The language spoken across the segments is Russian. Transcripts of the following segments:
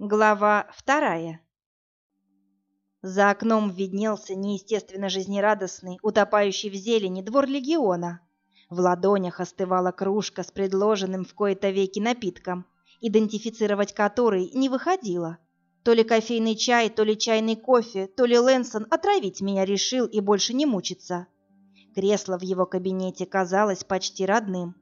Глава вторая. За окном виднелся неестественно жизнерадостный, утопающий в зелени двор легиона. В ладонях остывала кружка с предложенным в кои-то веки напитком, идентифицировать который не выходило. То ли кофейный чай, то ли чайный кофе, то ли Лэнсон отравить меня решил и больше не мучиться. Кресло в его кабинете казалось почти родным.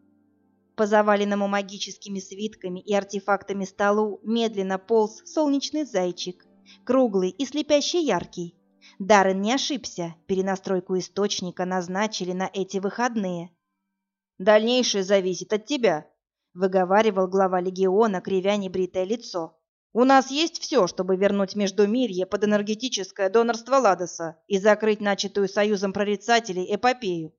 По заваленному магическими свитками и артефактами столу медленно полз солнечный зайчик, круглый и слепяще яркий. Даррен не ошибся, перенастройку источника назначили на эти выходные. «Дальнейшее зависит от тебя», — выговаривал глава легиона, кривя небритое лицо. «У нас есть все, чтобы вернуть Междумирье под энергетическое донорство Ладоса и закрыть начатую Союзом прорицателей эпопею.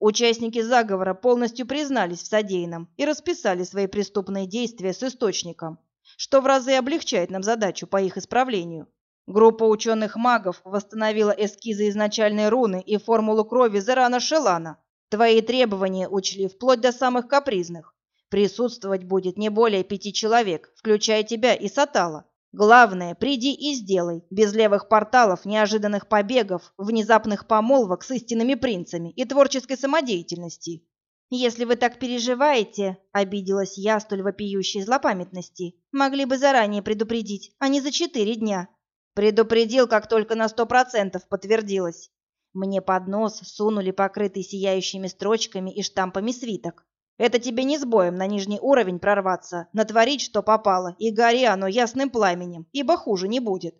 Участники заговора полностью признались в содеянном и расписали свои преступные действия с источником, что в разы облегчает нам задачу по их исправлению. Группа ученых-магов восстановила эскизы изначальной руны и формулу крови Зерана Шелана. Твои требования учли вплоть до самых капризных. Присутствовать будет не более пяти человек, включая тебя и Сатала. Главное, приди и сделай, без левых порталов, неожиданных побегов, внезапных помолвок с истинными принцами и творческой самодеятельности. Если вы так переживаете, обиделась я столь вопиющей злопамятности, могли бы заранее предупредить, а не за четыре дня. Предупредил, как только на сто процентов подтвердилось. Мне под нос сунули покрытый сияющими строчками и штампами свиток. Это тебе не с боем на нижний уровень прорваться, натворить, что попало, и гори оно ясным пламенем, ибо хуже не будет.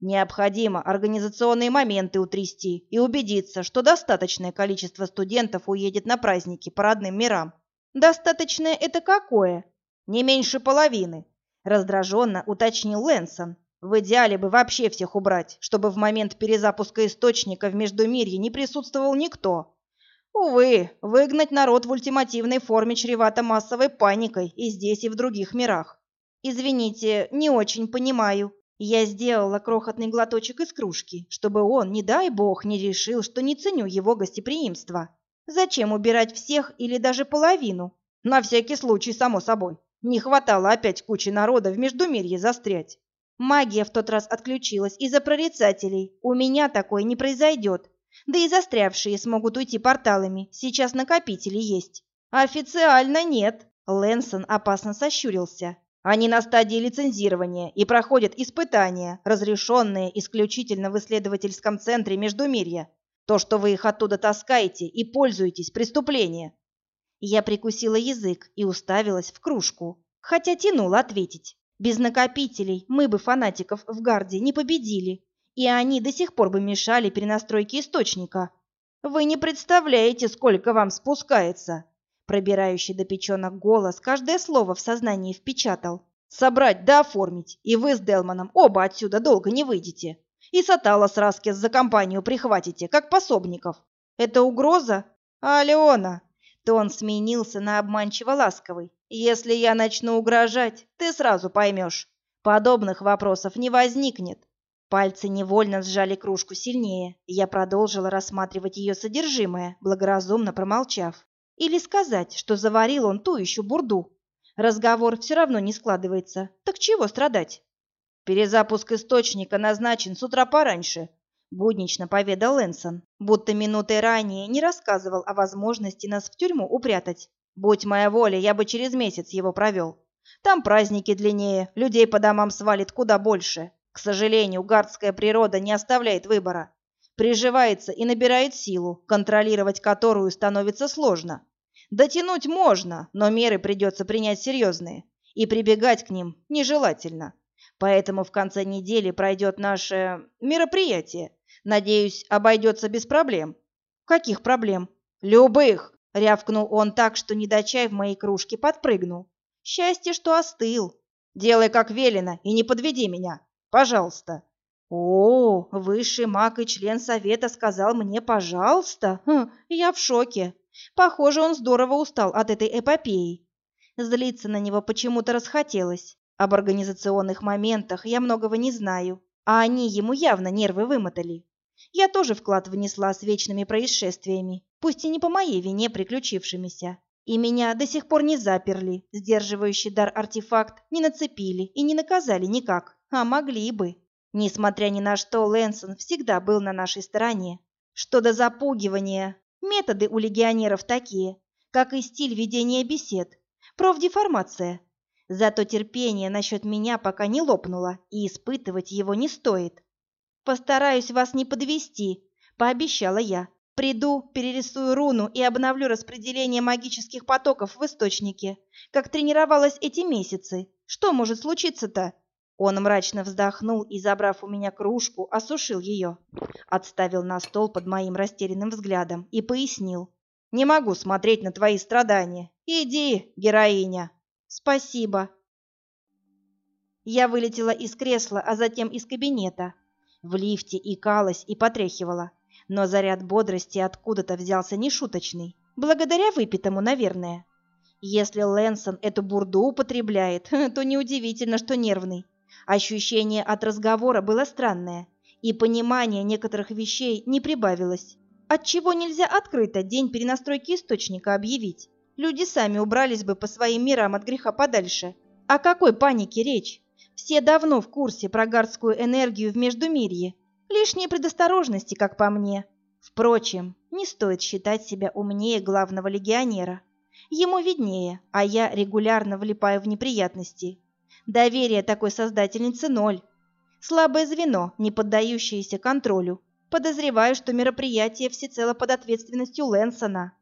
Необходимо организационные моменты утрясти и убедиться, что достаточное количество студентов уедет на праздники по родным мирам. Достаточное это какое? Не меньше половины, раздраженно уточнил Лэнсон. В идеале бы вообще всех убрать, чтобы в момент перезапуска источника в Междумирье не присутствовал никто. Увы, выгнать народ в ультимативной форме чревато массовой паникой и здесь, и в других мирах. Извините, не очень понимаю. Я сделала крохотный глоточек из кружки, чтобы он, не дай бог, не решил, что не ценю его гостеприимство. Зачем убирать всех или даже половину? На всякий случай, само собой. Не хватало опять кучи народа в Междумирье застрять. Магия в тот раз отключилась из-за прорицателей. У меня такое не произойдет. Да и застрявшие смогут уйти порталами. Сейчас накопители есть. Официально нет. Лэнсон опасно сощурился. Они на стадии лицензирования и проходят испытания, разрешенные исключительно в исследовательском центре Междумирья. То, что вы их оттуда таскаете и пользуетесь, преступление. Я прикусила язык и уставилась в кружку, хотя тянула ответить. Без накопителей мы бы фанатиков в гарде не победили и они до сих пор бы мешали перенастройке источника. Вы не представляете, сколько вам спускается. Пробирающий до печенок голос каждое слово в сознании впечатал. Собрать да оформить, и вы с Делманом оба отсюда долго не выйдете. И Сатала с Раскес за компанию прихватите, как пособников. Это угроза? Алена, тон сменился на обманчиво ласковый. Если я начну угрожать, ты сразу поймешь. Подобных вопросов не возникнет. Пальцы невольно сжали кружку сильнее, и я продолжила рассматривать ее содержимое, благоразумно промолчав. Или сказать, что заварил он ту еще бурду. Разговор все равно не складывается, так чего страдать? Перезапуск источника назначен с утра пораньше, буднично поведал Лэнсон, будто минутой ранее не рассказывал о возможности нас в тюрьму упрятать. Будь моя воля, я бы через месяц его провел. Там праздники длиннее, людей по домам свалит куда больше. К сожалению, гардская природа не оставляет выбора. Приживается и набирает силу, контролировать которую становится сложно. Дотянуть можно, но меры придется принять серьезные, и прибегать к ним нежелательно. Поэтому в конце недели пройдет наше мероприятие. Надеюсь, обойдется без проблем. Каких проблем? Любых, рявкнул он так, что недочай в моей кружке подпрыгнул. Счастье, что остыл. Делай, как велено, и не подведи меня. Пожалуйста. О, высший маг и член совета сказал мне «пожалуйста». Хм, я в шоке. Похоже, он здорово устал от этой эпопеи. Злиться на него почему-то расхотелось. Об организационных моментах я многого не знаю, а они ему явно нервы вымотали. Я тоже вклад внесла с вечными происшествиями, пусть и не по моей вине приключившимися. И меня до сих пор не заперли, сдерживающий дар артефакт не нацепили и не наказали никак, а могли бы. Несмотря ни на что, Лэнсон всегда был на нашей стороне. Что до запугивания, методы у легионеров такие, как и стиль ведения бесед, профдеформация. Зато терпение насчет меня пока не лопнуло, и испытывать его не стоит. «Постараюсь вас не подвести», — пообещала я. «Приду, перерисую руну и обновлю распределение магических потоков в источнике, как тренировалась эти месяцы. Что может случиться-то?» Он мрачно вздохнул и, забрав у меня кружку, осушил ее. Отставил на стол под моим растерянным взглядом и пояснил. «Не могу смотреть на твои страдания. Иди, героиня!» «Спасибо!» Я вылетела из кресла, а затем из кабинета. В лифте икалась и потряхивала, но заряд бодрости откуда-то взялся нешуточный. Благодаря выпитому, наверное. Если Лэнсон эту бурду употребляет, то неудивительно, что нервный. Ощущение от разговора было странное, и понимание некоторых вещей не прибавилось. Отчего нельзя открыто день перенастройки источника объявить? Люди сами убрались бы по своим мирам от греха подальше. О какой панике речь? Все давно в курсе про гардскую энергию в Междумирье. Лишние предосторожности, как по мне. Впрочем, не стоит считать себя умнее главного легионера. Ему виднее, а я регулярно влипаю в неприятности. Доверие такой создательницы ноль. Слабое звено, не поддающееся контролю. Подозреваю, что мероприятие всецело под ответственностью Лэнсона.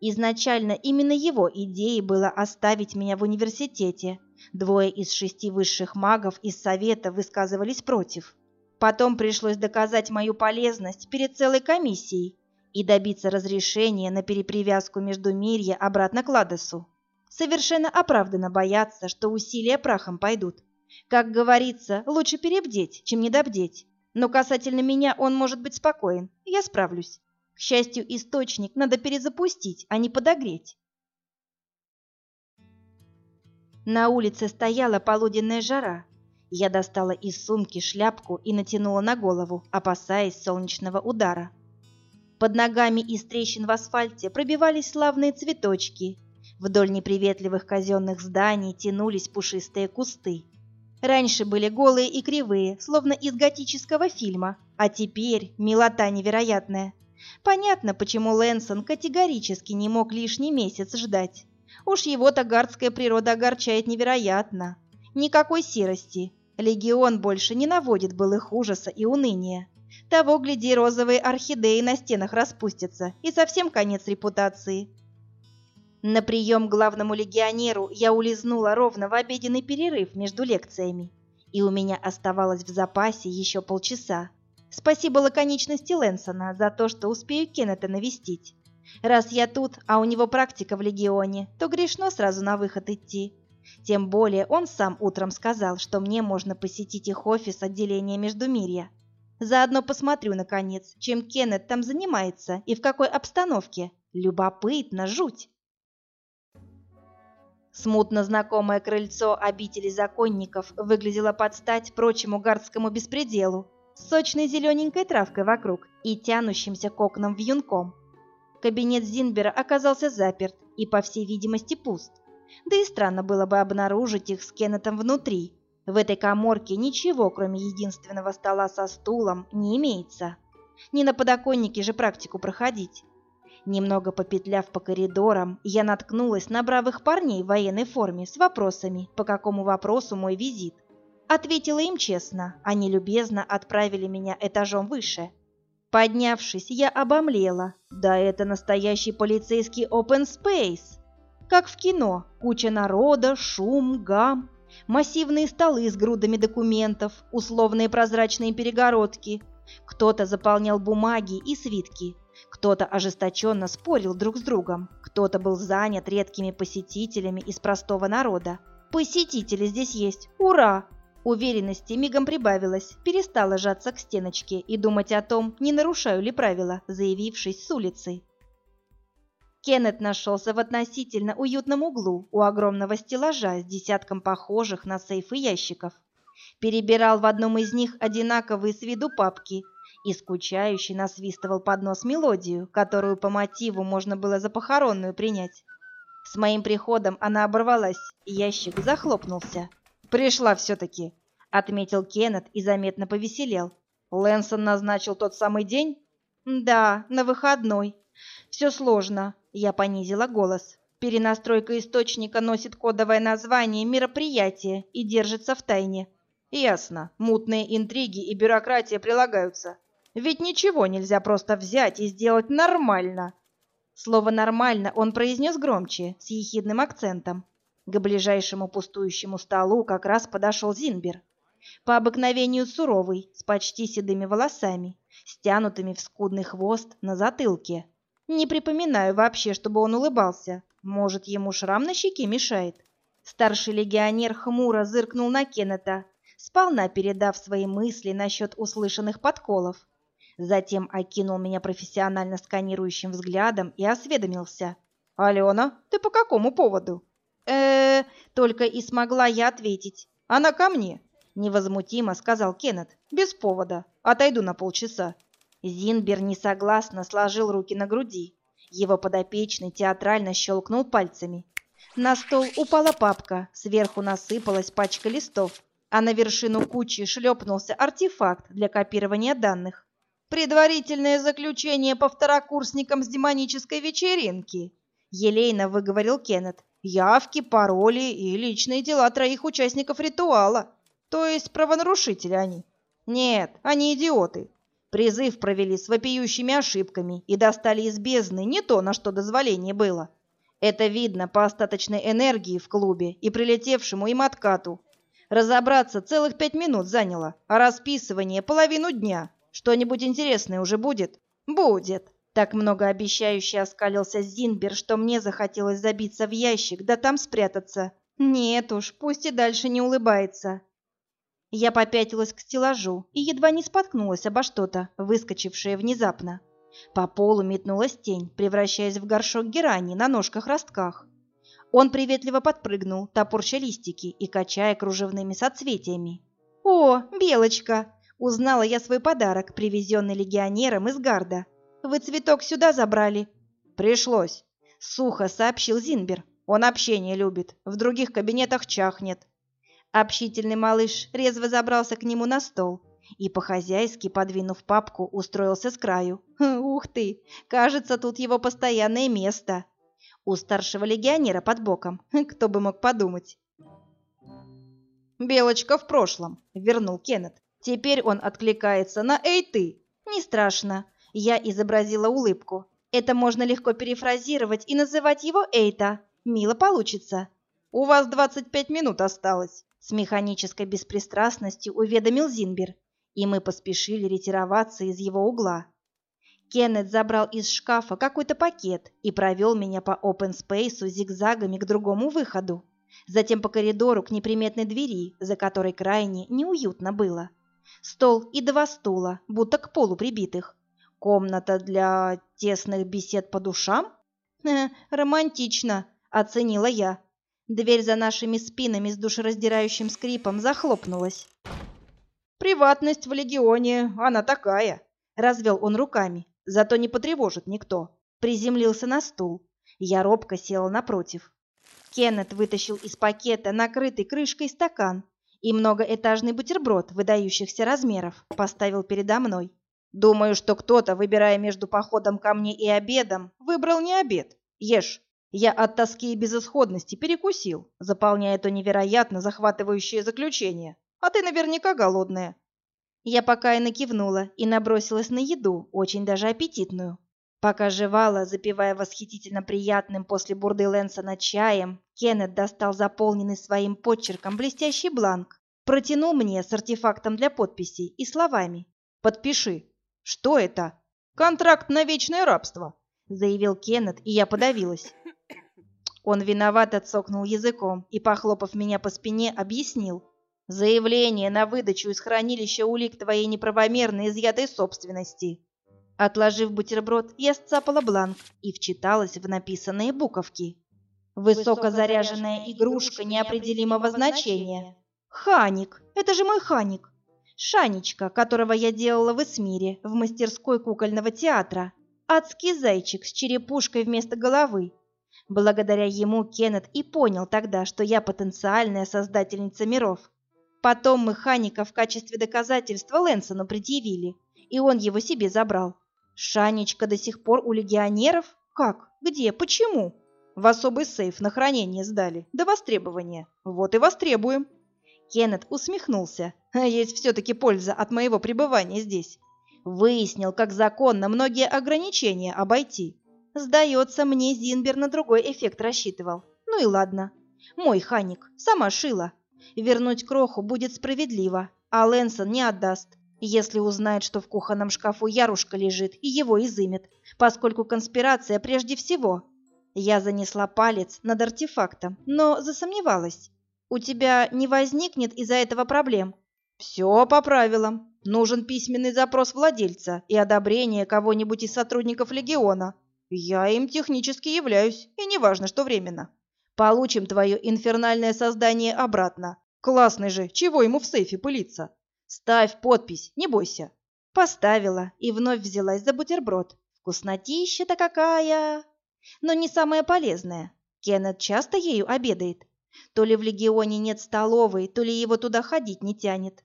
Изначально именно его идеей было оставить меня в университете. Двое из шести высших магов из Совета высказывались против. Потом пришлось доказать мою полезность перед целой комиссией и добиться разрешения на перепривязку между Мирья обратно к Ладосу. Совершенно оправданно бояться, что усилия прахом пойдут. Как говорится, лучше перебдеть, чем недобдеть. Но касательно меня он может быть спокоен, я справлюсь. К счастью, источник надо перезапустить, а не подогреть. На улице стояла полуденная жара. Я достала из сумки шляпку и натянула на голову, опасаясь солнечного удара. Под ногами из трещин в асфальте пробивались славные цветочки, Вдоль неприветливых казенных зданий тянулись пушистые кусты. Раньше были голые и кривые, словно из готического фильма, а теперь милота невероятная. Понятно, почему Лэнсон категорически не мог лишний месяц ждать. Уж его тагардская природа огорчает невероятно. Никакой серости. Легион больше не наводит былых ужаса и уныния. Того, гляди, розовые орхидеи на стенах распустятся, и совсем конец репутации. На прием главному легионеру я улизнула ровно в обеденный перерыв между лекциями, и у меня оставалось в запасе еще полчаса. Спасибо лаконичности Лэнсона за то, что успею Кеннета навестить. Раз я тут, а у него практика в легионе, то грешно сразу на выход идти. Тем более он сам утром сказал, что мне можно посетить их офис отделения Междумирья. Заодно посмотрю, наконец, чем Кеннет там занимается и в какой обстановке. Любопытно, жуть. Смутно знакомое крыльцо обители законников выглядело под стать прочему гардскому беспределу, с сочной зелененькой травкой вокруг и тянущимся к окнам вьюнком. Кабинет Зинбера оказался заперт и, по всей видимости, пуст. Да и странно было бы обнаружить их с Кеннетом внутри. В этой коморке ничего, кроме единственного стола со стулом, не имеется. Не на подоконнике же практику проходить. Немного попетляв по коридорам, я наткнулась на бравых парней в военной форме с вопросами, по какому вопросу мой визит. Ответила им честно, они любезно отправили меня этажом выше. Поднявшись, я обомлела. Да это настоящий полицейский open space. Как в кино, куча народа, шум, гам, массивные столы с грудами документов, условные прозрачные перегородки. Кто-то заполнял бумаги и свитки, кто-то ожесточенно спорил друг с другом, кто-то был занят редкими посетителями из простого народа. Посетители здесь есть, ура! Уверенности мигом прибавилось, перестала жаться к стеночке и думать о том, не нарушаю ли правила, заявившись с улицы. Кеннет нашелся в относительно уютном углу у огромного стеллажа с десятком похожих на сейфы ящиков. Перебирал в одном из них одинаковые с виду папки и скучающий насвистывал под нос мелодию, которую по мотиву можно было за похоронную принять. С моим приходом она оборвалась, ящик захлопнулся. «Пришла все-таки», — отметил Кеннет и заметно повеселел. «Лэнсон назначил тот самый день?» «Да, на выходной. Все сложно», — я понизила голос. Перенастройка источника носит кодовое название «Мероприятие» и держится в тайне. Ясно, мутные интриги и бюрократия прилагаются. Ведь ничего нельзя просто взять и сделать нормально. Слово «нормально» он произнес громче, с ехидным акцентом. К ближайшему пустующему столу как раз подошел Зинбер. По обыкновению суровый, с почти седыми волосами, стянутыми в скудный хвост на затылке. Не припоминаю вообще, чтобы он улыбался. Может, ему шрам на щеке мешает? Старший легионер хмуро зыркнул на Кеннета, сполна передав свои мысли насчет услышанных подколов. Затем окинул меня профессионально сканирующим взглядом и осведомился. «Алена, ты по какому поводу?» э, -э только и смогла я ответить. «Она ко мне», — невозмутимо сказал Кеннет. «Без повода. Отойду на полчаса». Зинбер несогласно сложил руки на груди. Его подопечный театрально щелкнул пальцами. На стол упала папка, сверху насыпалась пачка листов, а на вершину кучи шлепнулся артефакт для копирования данных. «Предварительное заключение по второкурсникам с демонической вечеринки», — елейно выговорил Кеннет. «Явки, пароли и личные дела троих участников ритуала. То есть правонарушители они. Нет, они идиоты. Призыв провели с вопиющими ошибками и достали из бездны не то, на что дозволение было. Это видно по остаточной энергии в клубе и прилетевшему им откату. Разобраться целых пять минут заняло, а расписывание половину дня. Что-нибудь интересное уже будет? Будет. Так многообещающе оскалился Зинбер, что мне захотелось забиться в ящик, да там спрятаться. Нет уж, пусть и дальше не улыбается. Я попятилась к стеллажу и едва не споткнулась обо что-то, выскочившее внезапно. По полу метнулась тень, превращаясь в горшок герани на ножках-ростках. Он приветливо подпрыгнул, топорща листики и качая кружевными соцветиями. «О, Белочка!» — узнала я свой подарок, привезенный легионером из Гарда. «Вы цветок сюда забрали?» «Пришлось», — сухо сообщил Зинбер. «Он общение любит, в других кабинетах чахнет». Общительный малыш резво забрался к нему на стол и, по-хозяйски подвинув папку, устроился с краю. «Ух ты! Кажется, тут его постоянное место!» У старшего легионера под боком. Кто бы мог подумать. «Белочка в прошлом», — вернул Кеннет. «Теперь он откликается на «Эй, ты!» «Не страшно». Я изобразила улыбку. Это можно легко перефразировать и называть его Эйта. Мило получится. «У вас двадцать пять минут осталось». С механической беспристрастностью уведомил Зинбер, и мы поспешили ретироваться из его угла. Кеннет забрал из шкафа какой-то пакет и провел меня по опенспейсу зигзагами к другому выходу, затем по коридору к неприметной двери, за которой крайне неуютно было. Стол и два стула, будто к полу прибитых. Комната для тесных бесед по душам? Э, романтично, оценила я. Дверь за нашими спинами с душераздирающим скрипом захлопнулась. «Приватность в Легионе, она такая!» — развел он руками. «Зато не потревожит никто». Приземлился на стул. Я робко села напротив. Кеннет вытащил из пакета накрытый крышкой стакан и многоэтажный бутерброд выдающихся размеров поставил передо мной. Думаю, что кто-то, выбирая между походом ко мне и обедом, выбрал не обед. Ешь. Я от тоски и безысходности перекусил, заполняя то невероятно захватывающее заключение. А ты наверняка голодная. Я пока и накивнула и набросилась на еду, очень даже аппетитную. Пока жевала, запивая восхитительно приятным после бурды Лэнсона чаем, Кеннет достал заполненный своим подчерком блестящий бланк, протянул мне с артефактом для подписей и словами «Подпиши». «Что это?» «Контракт на вечное рабство», — заявил Кеннет, и я подавилась. Он виновато цокнул языком и, похлопав меня по спине, объяснил. «Заявление на выдачу из хранилища улик твоей неправомерно изъятой собственности». Отложив бутерброд, я сцапала бланк и вчиталась в написанные буковки. «Высокозаряженная игрушка неопределимого значения». «Ханик! Это же мой Ханик!» Шанечка, которого я делала в Эсмире, в мастерской кукольного театра. Адский зайчик с черепушкой вместо головы. Благодаря ему Кеннет и понял тогда, что я потенциальная создательница миров. Потом мы Ханика в качестве доказательства Лэнсону предъявили, и он его себе забрал. Шанечка до сих пор у легионеров? Как? Где? Почему? В особый сейф на хранение сдали. До востребования. Вот и востребуем. Кеннет усмехнулся. А есть все-таки польза от моего пребывания здесь. Выяснил, как законно многие ограничения обойти. Сдается мне, Зинбер на другой эффект рассчитывал. Ну и ладно. Мой ханик. Сама шила. Вернуть кроху будет справедливо, а Лэнсон не отдаст. Если узнает, что в кухонном шкафу Ярушка лежит, и его изымет, поскольку конспирация прежде всего. Я занесла палец над артефактом, но засомневалась. У тебя не возникнет из-за этого проблем? Все по правилам. Нужен письменный запрос владельца и одобрение кого-нибудь из сотрудников легиона. Я им технически являюсь, и неважно, что временно. Получим твое инфернальное создание обратно. Классный же, чего ему в сейфе пылиться? Ставь подпись, не бойся. Поставила и вновь взялась за бутерброд. Вкуснотища-то какая! Но не самая полезная. Кеннет часто ею обедает. То ли в Легионе нет столовой, то ли его туда ходить не тянет.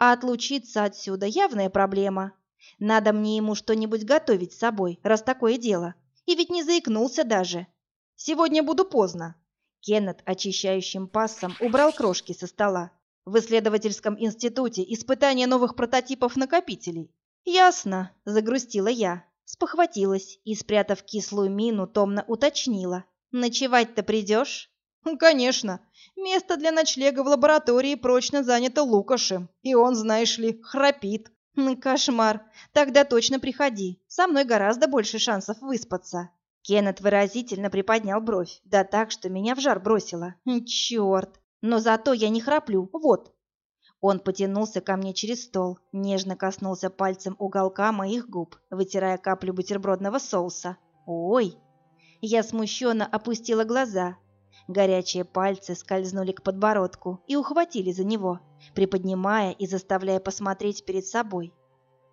А отлучиться отсюда явная проблема. Надо мне ему что-нибудь готовить с собой, раз такое дело. И ведь не заикнулся даже. Сегодня буду поздно. Кеннет очищающим пассом убрал крошки со стола. В исследовательском институте испытание новых прототипов накопителей. Ясно, загрустила я, спохватилась и, спрятав кислую мину, томно уточнила. Ночевать-то придешь? Конечно. Место для ночлега в лаборатории прочно занято Лукашем, и он, знаешь ли, храпит. Кошмар. Тогда точно приходи. Со мной гораздо больше шансов выспаться. Кеннет выразительно приподнял бровь, да так, что меня в жар бросило. Черт! Но зато я не храплю, вот. Он потянулся ко мне через стол, нежно коснулся пальцем уголка моих губ, вытирая каплю бутербродного соуса. Ой! Я смущенно опустила глаза. Горячие пальцы скользнули к подбородку и ухватили за него, приподнимая и заставляя посмотреть перед собой.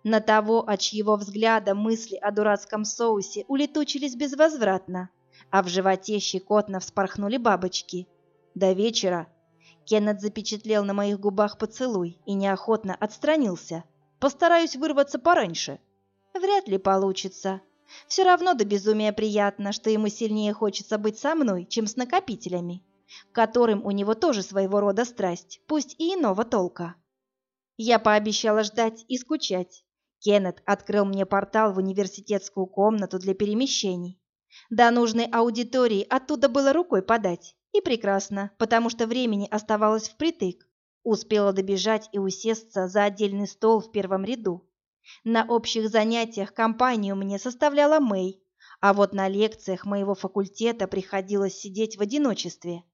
На того, от чьего взгляда мысли о дурацком соусе улетучились безвозвратно, а в животе щекотно вспорхнули бабочки. До вечера Кеннет запечатлел на моих губах поцелуй и неохотно отстранился. Постараюсь вырваться пораньше. Вряд ли получится. Все равно до безумия приятно, что ему сильнее хочется быть со мной, чем с накопителями, которым у него тоже своего рода страсть, пусть и иного толка. Я пообещала ждать и скучать, Кеннет открыл мне портал в университетскую комнату для перемещений. До нужной аудитории оттуда было рукой подать. И прекрасно, потому что времени оставалось впритык. Успела добежать и усесться за отдельный стол в первом ряду. На общих занятиях компанию мне составляла Мэй, а вот на лекциях моего факультета приходилось сидеть в одиночестве.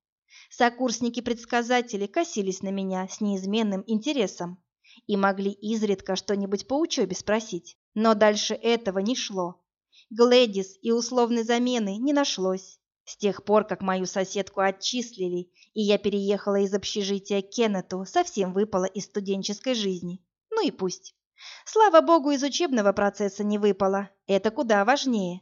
Сокурсники-предсказатели косились на меня с неизменным интересом и могли изредка что-нибудь по учебе спросить, но дальше этого не шло. Глэдис и условной замены не нашлось. С тех пор, как мою соседку отчислили, и я переехала из общежития к Кеннету, совсем выпала из студенческой жизни. Ну и пусть. Слава богу, из учебного процесса не выпала. Это куда важнее.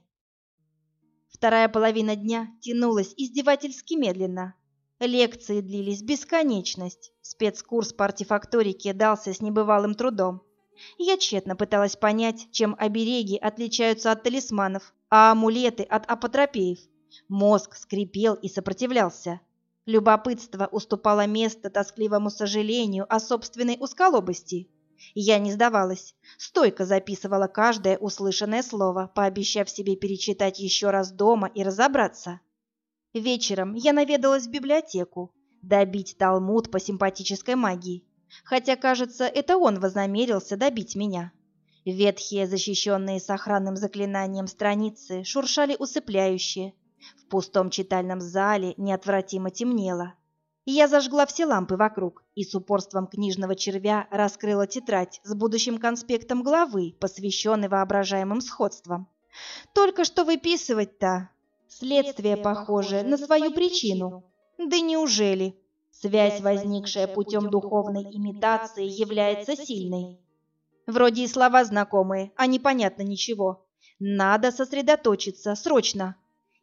Вторая половина дня тянулась издевательски медленно. Лекции длились бесконечность. Спецкурс по артефакторике дался с небывалым трудом. Я тщетно пыталась понять, чем обереги отличаются от талисманов, а амулеты от апотропеев. Мозг скрипел и сопротивлялся. Любопытство уступало место тоскливому сожалению о собственной узколобости. Я не сдавалась, стойко записывала каждое услышанное слово, пообещав себе перечитать еще раз дома и разобраться. Вечером я наведалась в библиотеку, добить Талмуд по симпатической магии, хотя, кажется, это он вознамерился добить меня. Ветхие, защищенные сохранным заклинанием страницы, шуршали усыпляющие. В пустом читальном зале неотвратимо темнело. Я зажгла все лампы вокруг и с упорством книжного червя раскрыла тетрадь с будущим конспектом главы, посвященной воображаемым сходствам. Только что выписывать-то, Следствие похоже на свою причину. Да неужели? Связь, возникшая путем духовной имитации, является сильной. Вроде и слова знакомые, а непонятно ничего. Надо сосредоточиться, срочно.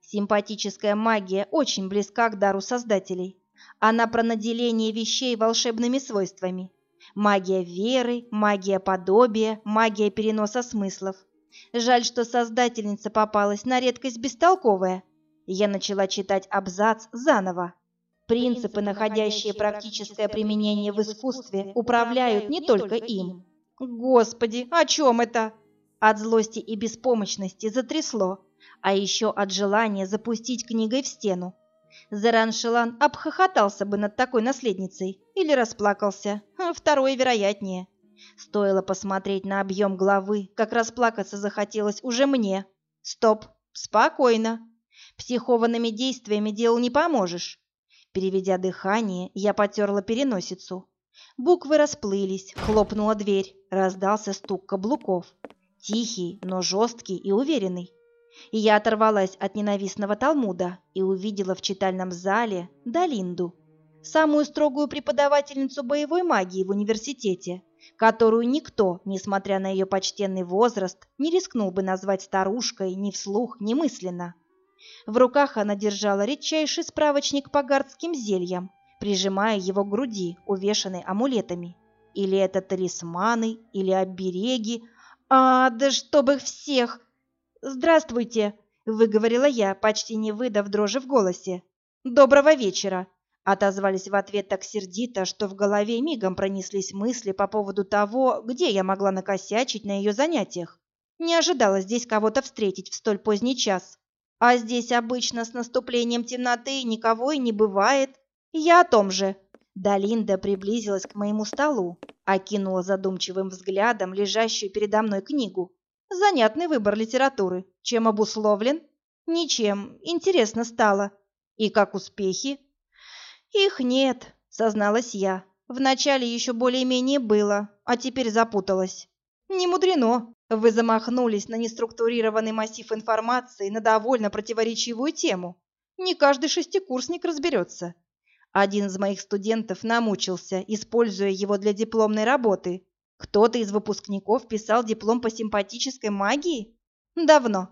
Симпатическая магия очень близка к дару создателей. Она про наделение вещей волшебными свойствами. Магия веры, магия подобия, магия переноса смыслов. Жаль, что создательница попалась на редкость бестолковая. Я начала читать абзац заново. Принципы, находящие практическое применение в искусстве, управляют не только им. Господи, о чем это? От злости и беспомощности затрясло, а еще от желания запустить книгой в стену. Зараншелан обхохотался бы над такой наследницей или расплакался, а второе вероятнее. Стоило посмотреть на объем главы, как расплакаться захотелось уже мне. Стоп, спокойно. Психованными действиями делу не поможешь. Переведя дыхание, я потерла переносицу. Буквы расплылись, хлопнула дверь, раздался стук каблуков. Тихий, но жесткий и уверенный. И я оторвалась от ненавистного Талмуда и увидела в читальном зале Далинду, самую строгую преподавательницу боевой магии в университете, которую никто, несмотря на ее почтенный возраст, не рискнул бы назвать старушкой ни вслух, ни мысленно. В руках она держала редчайший справочник по гардским зельям, прижимая его к груди, увешанной амулетами. Или это талисманы, или обереги. А, да чтоб их всех! «Здравствуйте!» — выговорила я, почти не выдав дрожи в голосе. «Доброго вечера!» — отозвались в ответ так сердито, что в голове мигом пронеслись мысли по поводу того, где я могла накосячить на ее занятиях. Не ожидала здесь кого-то встретить в столь поздний час. А здесь обычно с наступлением темноты никого и не бывает. Я о том же. Далинда приблизилась к моему столу, окинула задумчивым взглядом лежащую передо мной книгу Занятный выбор литературы. Чем обусловлен? Ничем. Интересно стало. И как успехи? Их нет, созналась я. Вначале еще более-менее было, а теперь запуталась. Не мудрено. Вы замахнулись на неструктурированный массив информации на довольно противоречивую тему. Не каждый шестикурсник разберется. Один из моих студентов намучился, используя его для дипломной работы, кто-то из выпускников писал диплом по симпатической магии? Давно.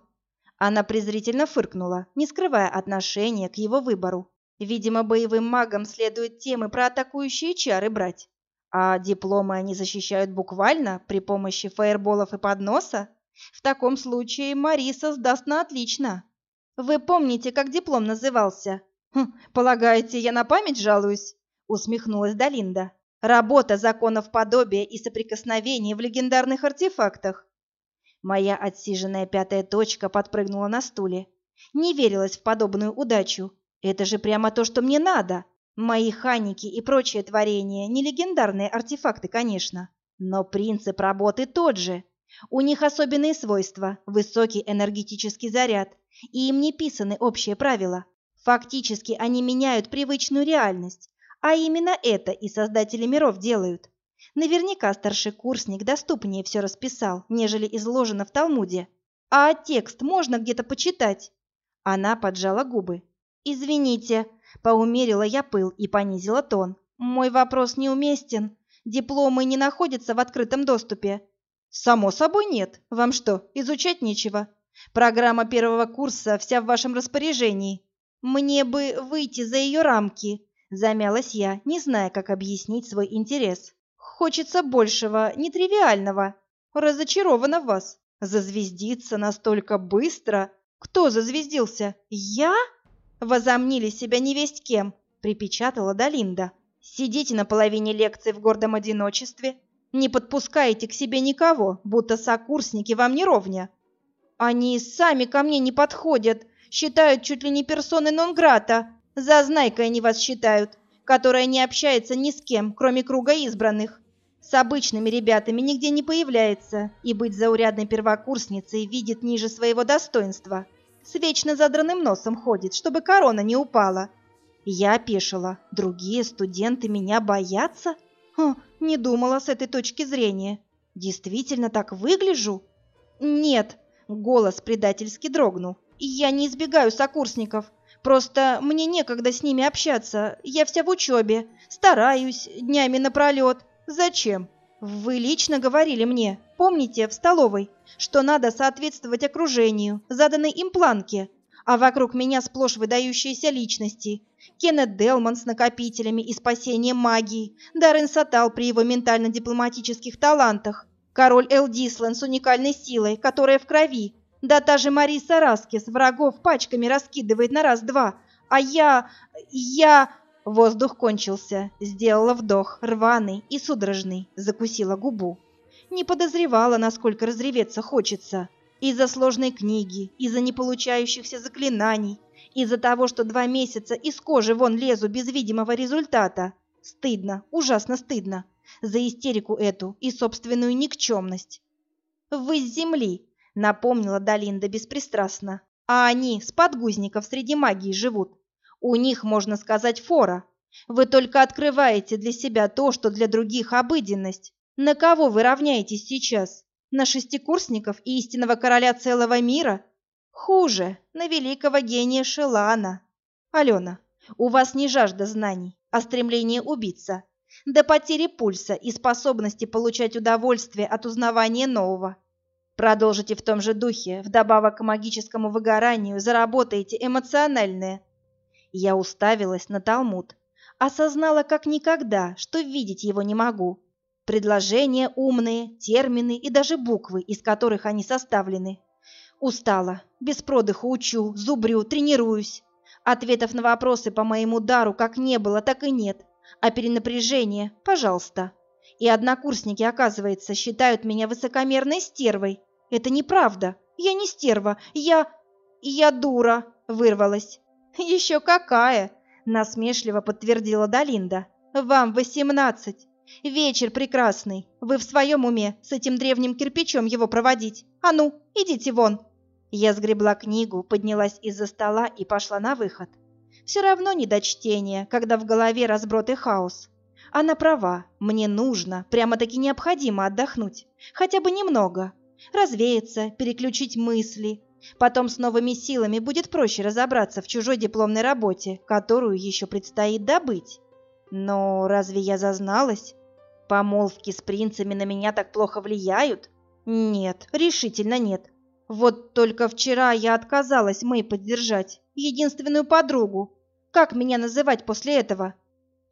Она презрительно фыркнула, не скрывая отношения к его выбору. Видимо, боевым магам следует темы про атакующие чары брать. А дипломы они защищают буквально при помощи фаерболов и подноса? В таком случае Мариса сдаст на отлично. Вы помните, как диплом назывался? Хм, полагаете, я на память жалуюсь? Усмехнулась Далинда. Работа законов подобия и соприкосновения в легендарных артефактах. Моя отсиженная пятая точка подпрыгнула на стуле. Не верилась в подобную удачу. Это же прямо то, что мне надо. Мои ханики и прочие творения не легендарные артефакты, конечно, но принцип работы тот же. У них особенные свойства, высокий энергетический заряд, и им не писаны общие правила. Фактически они меняют привычную реальность, а именно это и создатели миров делают. Наверняка старшекурсник доступнее все расписал, нежели изложено в Талмуде. А текст можно где-то почитать. Она поджала губы. Извините, поумерила я пыл и понизила тон. Мой вопрос неуместен. Дипломы не находятся в открытом доступе. Само собой нет. Вам что, изучать нечего? Программа первого курса вся в вашем распоряжении. Мне бы выйти за ее рамки, Замялась я, не зная, как объяснить свой интерес. Хочется большего, нетривиального. Разочарована в вас. Зазвездиться настолько быстро. Кто зазвездился? Я? Возомнили себя невесть кем, припечатала Далинда. Сидите на половине лекции в гордом одиночестве, не подпускаете к себе никого, будто сокурсники вам не ровня. Они сами ко мне не подходят, считают чуть ли не персоной нон-грата, Зазнайкой они вас считают, которая не общается ни с кем, кроме круга избранных. С обычными ребятами нигде не появляется, и быть заурядной первокурсницей видит ниже своего достоинства. С вечно задранным носом ходит, чтобы корона не упала. Я опешила. Другие студенты меня боятся? Хм, не думала с этой точки зрения. Действительно так выгляжу? Нет, голос предательски дрогнул. Я не избегаю сокурсников. Просто мне некогда с ними общаться. Я вся в учебе. Стараюсь днями напролет. Зачем? Вы лично говорили мне, помните, в столовой, что надо соответствовать окружению, заданной им планке. а вокруг меня сплошь выдающиеся личности. Кеннет Делман с накопителями и спасением магии, Даррен Сатал при его ментально-дипломатических талантах, король Элдислен с уникальной силой, которая в крови, да та же Мариса Раскис врагов пачками раскидывает на раз-два, а я... я... Воздух кончился, сделала вдох, рваный и судорожный, закусила губу. Не подозревала, насколько разреветься хочется. Из-за сложной книги, из-за неполучающихся заклинаний, из-за того, что два месяца из кожи вон лезу без видимого результата. Стыдно, ужасно стыдно. За истерику эту и собственную никчемность. «Вы с земли», — напомнила Далинда беспристрастно. «А они с подгузников среди магии живут. У них, можно сказать, фора. Вы только открываете для себя то, что для других обыденность. На кого вы равняетесь сейчас? На шестикурсников и истинного короля целого мира? Хуже, на великого гения Шелана. Алена, у вас не жажда знаний, а стремление убиться. До потери пульса и способности получать удовольствие от узнавания нового. Продолжите в том же духе, вдобавок к магическому выгоранию заработаете эмоциональное. Я уставилась на Талмуд, осознала как никогда, что видеть его не могу. Предложения умные, термины и даже буквы, из которых они составлены. Устала, без продыху учу, зубрю, тренируюсь. Ответов на вопросы по моему дару как не было, так и нет. А перенапряжение, пожалуйста. И однокурсники, оказывается, считают меня высокомерной стервой. Это неправда. Я не стерва. Я... я дура, вырвалась. Еще какая, насмешливо подтвердила Далинда. Вам восемнадцать. Вечер прекрасный. Вы в своем уме с этим древним кирпичом его проводить? А ну, идите вон. Я сгребла книгу, поднялась из-за стола и пошла на выход. Все равно не до чтения, когда в голове разброд и хаос. Она права, мне нужно, прямо-таки необходимо отдохнуть. Хотя бы немного. Развеяться, переключить мысли, Потом с новыми силами будет проще разобраться в чужой дипломной работе, которую еще предстоит добыть. Но разве я зазналась? Помолвки с принцами на меня так плохо влияют? Нет, решительно нет. Вот только вчера я отказалась Мэй поддержать, единственную подругу. Как меня называть после этого?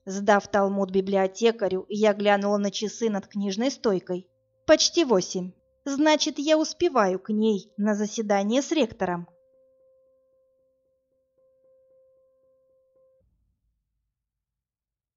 Сдав Талмуд библиотекарю, я глянула на часы над книжной стойкой. Почти восемь. Значит, я успеваю к ней на заседание с ректором.